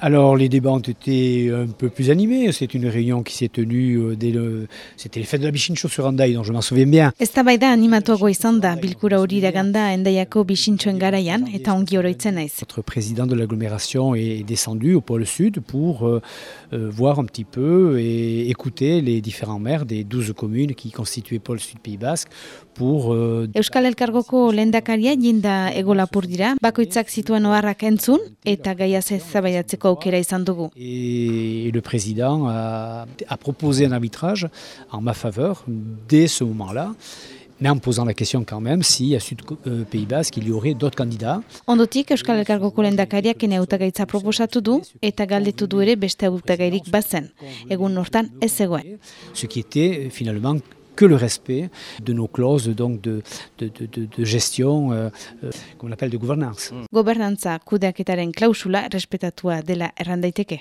Alors les débats ont été un peu plus animés. C'est une réunion qui s'est tenue euh, dès le... C'était les fêtes de la Bichincho sur Andaï, dont je m'en souviens bien. Eztabaida animatuago izan da, bilkura hori iraganda endaiako bisintxoen garaian eta ongi oroitzen naiz. Notre président de l'agglomération est descendu au pôle sud pour euh, euh, voir un petit peu et écouter les différents maires des 12 communes qui constituaient pôle sud Pays Basque pour... Euh, Euskal Elkargoko lehendakaria jinda ego lapur dira, bakoitzak zituen oharrak entzun eta gaiaz eztabaidatzeko aukera izan dugu. Et le président a, a proposé un arbitrage en ma faveur dès ce moment-là. mais en posant la question quand même si à Sud euh, Pays Basque il y aurait d'autres candidats. Ondotik Euskal Elkargoko lehendakariak ene hautagaitza proposatu du eta galdetu du ere beste hautagairik bazen. Egun hortan ez zegoen. Ce qui était finalement que le respect de nos clauses donc de, de, de, de gestion, euh, euh, qu'on appelle de gouvernance. Gobernantza kudeaketaren klausula respetatua dela erran daiteke.